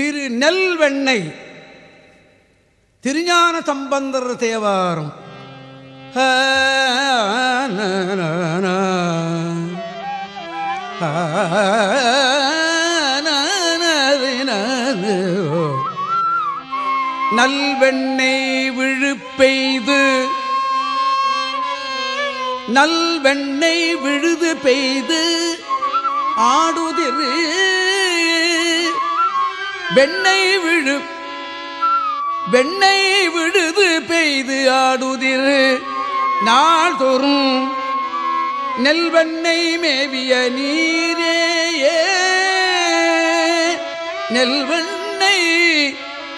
திரு நெல்வெண்ணெய் திருஞான சம்பந்தர் தேவாரம். ஆ, நா, நா, நல்வெண்ணெய் விழுப்பெய்து. நல்வெண்ணெய் விழுது பெய்து. ஆடுதிரு வெண்ணை விழு வெண்ணை விழுது பெய்து ஆடுதிரு. நாள்தோறும் நெல்வெண்ணெய் மேவிய நீரே நெல்வெண்ணெய்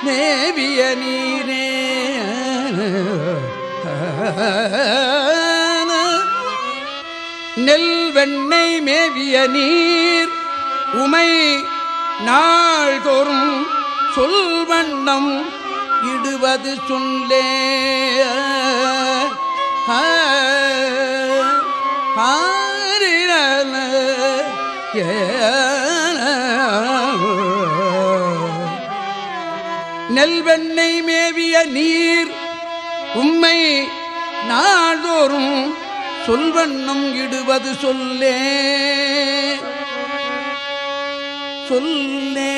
மேவிய நீரே. நெல் வெண்ணெய் மேவிய நீர் உமை நாள்தோறும் சொல்வண்ணம் இடுவது சொல்லே ஆ, ஆரிரல, ஏ. நெல்வெண்ணெய் மேவிய நீர் உம்மை நாள்தோறும் சொல்வண்ணம் இடுவது சொல்லே சொல்லே.